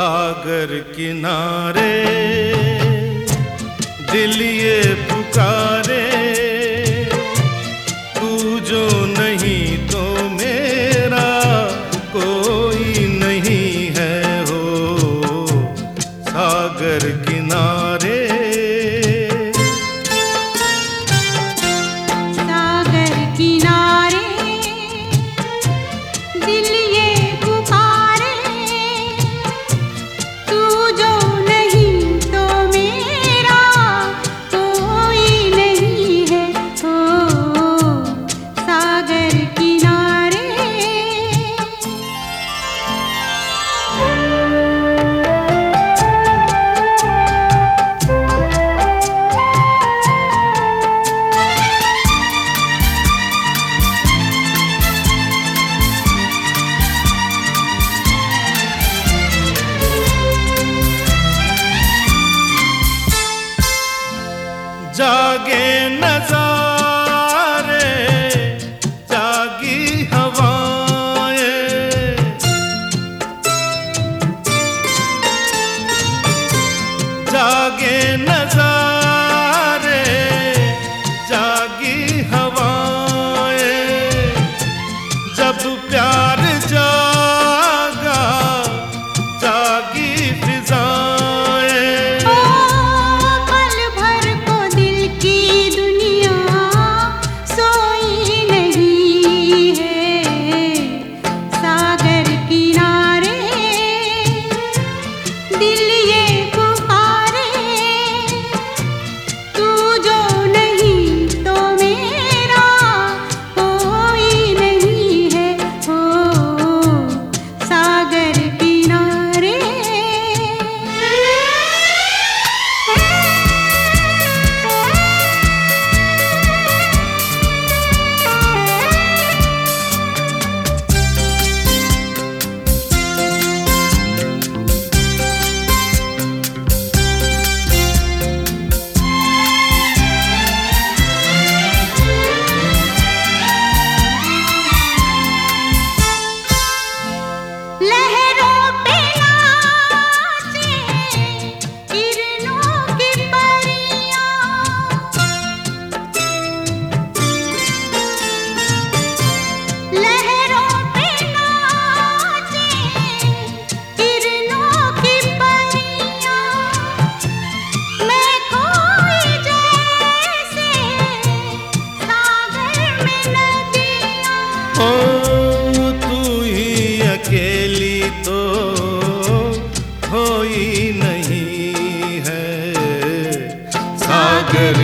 सागर किनारे, दिल ये पुकारे। तू जो नहीं तो मेरा कोई नहीं है हो। सागर जागे नजा ओ तू ही अकेली तो नहीं है। सागर